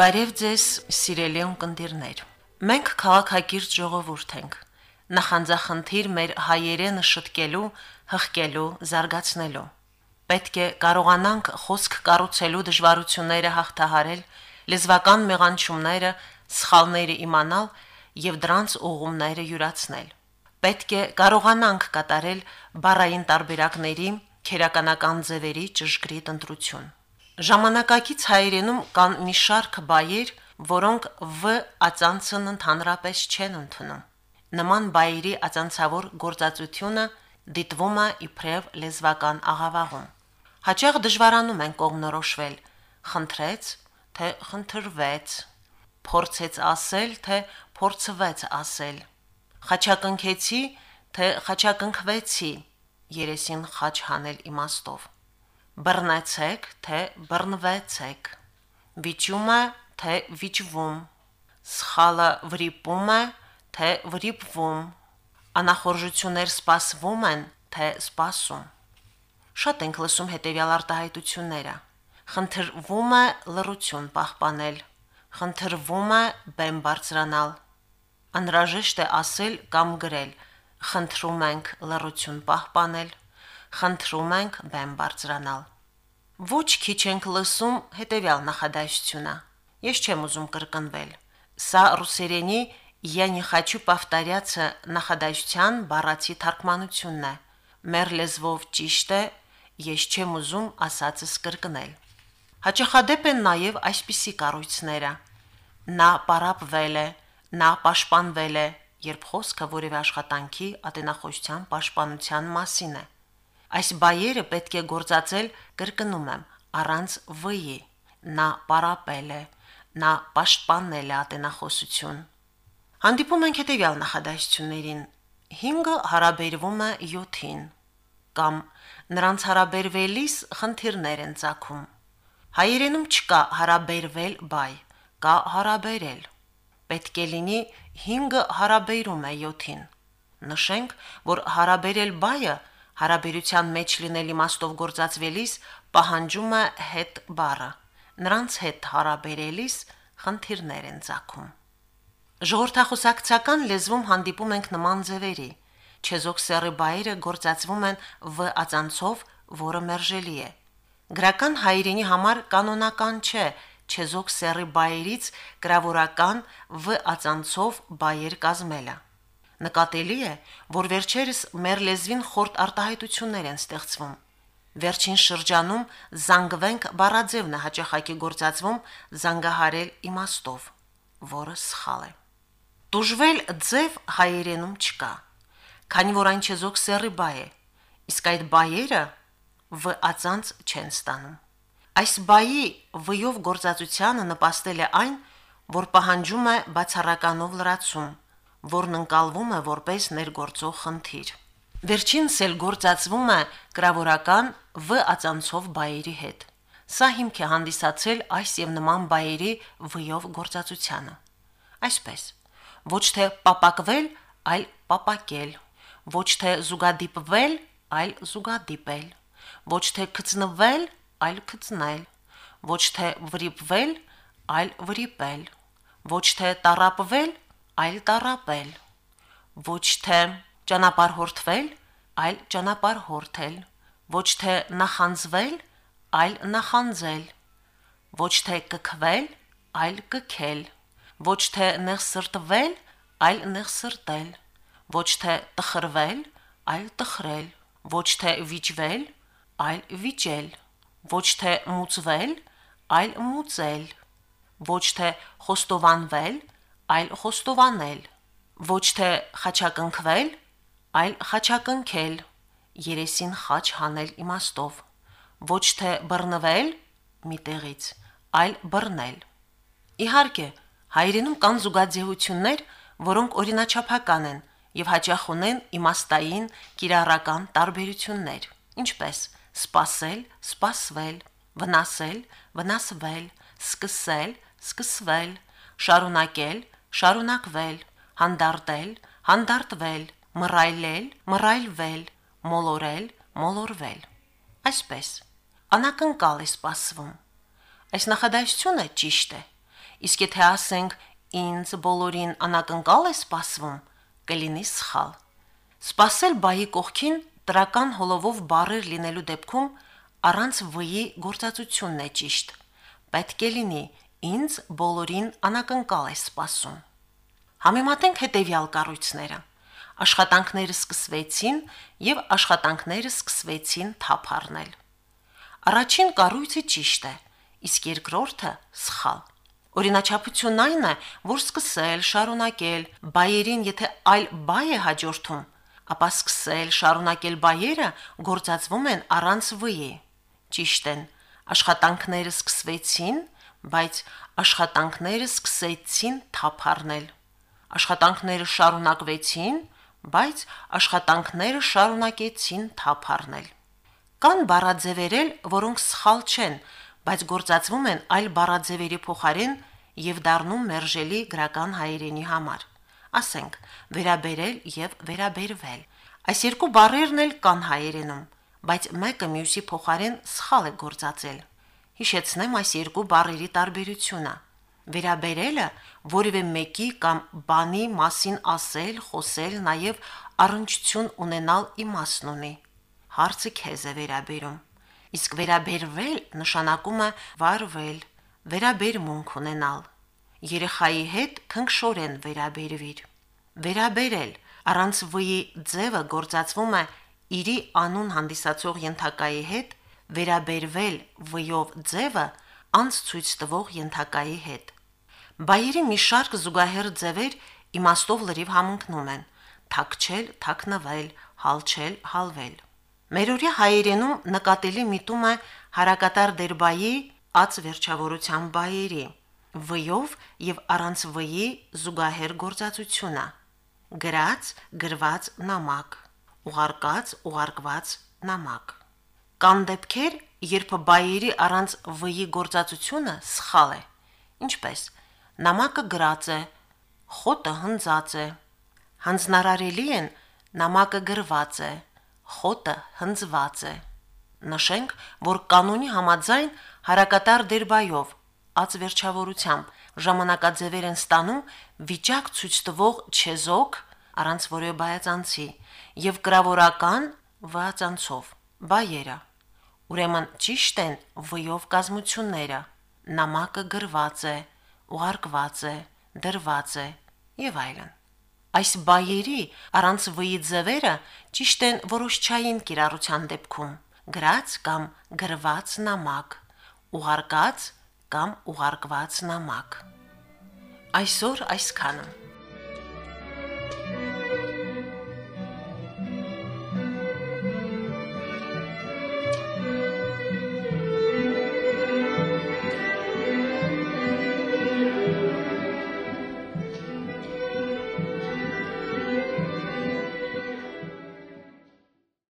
Բարև ձեզ, սիրելի ունկնդիրներ։ Մենք քաղաքակիրթ ժողովուրդ ենք։ Նախանձախնդիր մեր հայերենը շտկելու, հղկելու, զարգացնելու։ Պետք է կարողանանք խոսք կառուցելու դժվարությունները հաղթահարել, լեզվական մեղանչումները, սխալները իմանալ եւ դրանց ուղումները յուրացնել։ Պետք է կարողանանք կատարել բառային տարբերակների, քերականական ձևերի ճշգրիտ ընտրություն։ Ժամանակակից հայերենում կան մի շարք բայեր, որոնք վ ածանցն ընդհանրապես չեն ընդունում։ Նման բայերի ածանցավոր գործածությունը դիտվում է իբրև լեզվական աղավաղում։ Հաճախ դժվարանում են կողմնորոշվել. խնդրեց, թե խնդրվեց, փորձեց ասել, թե փորձվեց ասել, խաչակնքեցի, թե խաչակնքվեցի, երեսին խաչ հանել իմաստով բռնեցեք, թե բռնվեցեք, վիճում է, թե վիճվում, սխալը վրիպում է, թե վրիպվում, անախորժություններ սպասվում են, թե սպասում։ Շատ ենք լսում հետևյալ արտահայտությունները. խնդրվում է լրություն պահպանել, խնդրվում է բեմ բարձրանալ, անհրաժեշտ է ասել կամ գրել, խնդրում ենք լրություն պահպանել, խնդրում ենք բեմ բարձրանալ։ Ոչ քիչ ենք լսում հետևյալ նախադասությունը. Ես չեմ ուզում կրկնվել։ Սա ռուսերենի «Я не хочу повторяться» նախադասության բառացի թարգմանությունն է։ Մեր լեզվով ճիշտ է. Ես չեմ ուզում ասածս կրկնել։ Հաճախադեպ են նաև այսպիսի կառույցները. Նա պարապվել է, նա պաշտպանվել է, երբ խոսքը որևէ աշխատանքի ատենախոհության պաշտպանության մասին է։ Այս բայերը պետք է գործածել, կրկնում եմ, առանց վ-ի։ Նա պարապել է, նա պաշտպանել է ատենախոսություն։ Հանդիպում ենք հետևյալ նախադասություններին. 5-ը հարաբերվում է 7-ին կամ նրանց հարաբերվելիս խնդիրներ են ցակում։ Հայերենում չկա հարաբերվել բայ, կա հարաբերել։ Պետք է լինի 5-ը հարաբերում է 7-ին։ Նշենք, որ հարաբերել բայը հարաբերության մեջ լինել իմաստով գործածվելիս պահանջում է հետ բառը։ Նրանց հետ հարաբերելիս խնդիրներ են ցակում։ Ժողովրդախոսակցական լեզվում հանդիպում ենք նման ձևերի։ Չեզոք սեռի բայերը գործածվում են վ ածանցով, որը մերժելի է։ Գրական հայրենի համար կանոնական չէ չեզոք սեռի բայերից գրավորական վ ածանցով բայեր կազմելը։ Նկատելի է, որ վերջերս մեր լեզվին խորտ արտահայտություններ են ստեղծվում։ Վերջին շրջանում զանգվենք բառաձևն է հաճախակի գործածվում զանգահարել իմաստով, որը սխալ է։ Դուժվել ձև հայերենում չկա, քանի որ այն չեզոք սեռի բայ է, իսկ այդ բայերը վ ածանց չեն ստանում։ Այս բայի վյով գործածությանը նպաստել է այն, որ պահանջում է բացառականով լրացում, որն ընկալվում է որպես ներգործող խնդիր։ Վերջինս էլ գործածվում է գրավորական վ ածանցով բայերի հետ։ Սա հիմք է հանդիսացել այս եւ նման բայերի վյով գործածությանը։ Այսպես, ոչ թե պապակվել, այլ պապակել, ոչ թե զուգադիպվել, այլ զուգադիպել, ոչ թե գծնվել, այլ գծնել, ոչ թե վրիպվել, այլ վրիպել, ոչ թե տարապվել, այլ տարապել, ոչ թե ճանապարհորդվել, այլ ճանապարհորդել, ոչ թե նախանձվել, այլ նախանձել, ոչ թե կքվել, այլ կքել, ոչ թե նեղսրտվել, այլ նեղսրտել, ոչ թե տխրվել, այլ տխրել, ոչ թե վիճվել, այլ վիճել, ոչ թե մուծվել, այլ մուծել, ոչ թե խոստովանվել, այլ խոստովանել, ոչ թե խաչակնքվել, այլ խաչակնքել, երեսին խաչ հանել իմաստով, ոչ թե բռնվել մի տեղից, այլ բռնել։ Իհարկե, հայերենում կան զուգաձևություններ, որոնք օրինաչափական են եւ հաճախ ունեն իմաստային կիրառական տարբերություններ, ինչպես սпасել, սпасվել, վնասել, վնասվել, սկսել, սկսվել, շարունակել, շարունակվել, հանդարտել, հանդարտվել, մռայլել, մռայլվել, մոլորել, մոլորվել։ Այսպես անակնկալ է սպասվում։ Այս նախադասությունը ճիշտ է։ Իսկ եթե ասենք ինձ բոլորին անակնկալ է սպասվում, կլինի սխալ։ Սպասել բայի կողքին տրական հոլովով բարեր լինելու դեպքում առանց վի գործածությունն է ճիշտ։ Պետք է լինի ինձ բոլորին անակնկալ է սպասում։ Համեմատենք հետևյալ կառույցները։ Աշխատանքները սկսվեցին եւ աշխատանքները սկսվեցին թափառնել։ Առաջին կառույցը ճիշտ է, իսկ երկրորդը սխալ։ Օրինաչափությունն այն է, որ սկսել, շարունակել բայերին, եթե այլ բայ է հաջորդում, ապա սկսել, շարունակել բայերը գործածվում են առանց վի։ Ճիշտ են, աշխատանքները սկսվեցին, բայց աշխատանքները սկսեցին թափառնել։ Աշխատանքները շարունակվեցին, բայց աշխատանքները շարունակեցին թափառնել։ Կան բառաձևերել, որոնք սխալ չեն, բայց գործածվում են այլ բառաձևերի փոխարեն եւ դառնում մերժելի գրական հայերենի համար։ Ասենք՝ վերաբերել եւ վերաբերվել։ Այս երկու բառերն էլ կան հայերենում, բայց մեկը մյուսի փոխարեն սխալ է գործածել։ Հիշեցնեմ այս երկու բառերի տարբերությունը։ Վերաբերելը որևէ մեկի կամ բանի մասին ասել, խոսել, նաև առնչություն ունենալ իմաստն ունի։ Հարցը քեզ է վերաբերում։ Իսկ վերաբերվել նշանակում է վարվել, վերաբերմունք ունենալ։ Երեխայի հետ քնքշորեն վերաբերվիր։ Վերաբերել առանց վի ձևը գործածվում է իրի անուն հանդիսացող ենթակայի հետ, վերաբերվել վյով ձևը անց ցույց տվող ենթակայի հետ։ Բայերի մի շարք զուգահեռ ձևեր իմաստով լրիվ համընկնում են. թաքչել, թաքնվել, հալչել, հալվել։ Մերօրյա հայերենում նկատելի միտում է հարակատար դերբայի ած վերջավորության բայերի վյով եւ առանց վյի զուգահեռ գործածությունը գրած գրված նամակ ուղարկած ուղարկված նամակ կան դեպքեր երբ բայերի առանց վյի գործածությունը սխալ է ինչպես նամակը գրած է խոտը հնձած է հանձնարարելի են նամակը գրված է խոտը հնձված է նշենք որ կանոնի համաձայն հարակատար դերբայով ած վերջավորությամբ ժամանակաձևեր են ստանում վիճակ ցույց տվող չեզոք առանց որևէ բայացանցի եւ գրավորական վացանցով բայերը ուրեմն ճիշտ են վյով կազմությունները. նամակը գրված է ուղարկված է դրված է եւ այլն այս բայերի առանց վի ձևերը ճիշտ են որոշչային կիրառության դեպքում. գրած կամ գրված նամակ, ուղարկած կամ ուղարկված նամակ։ Այսօր այսքանը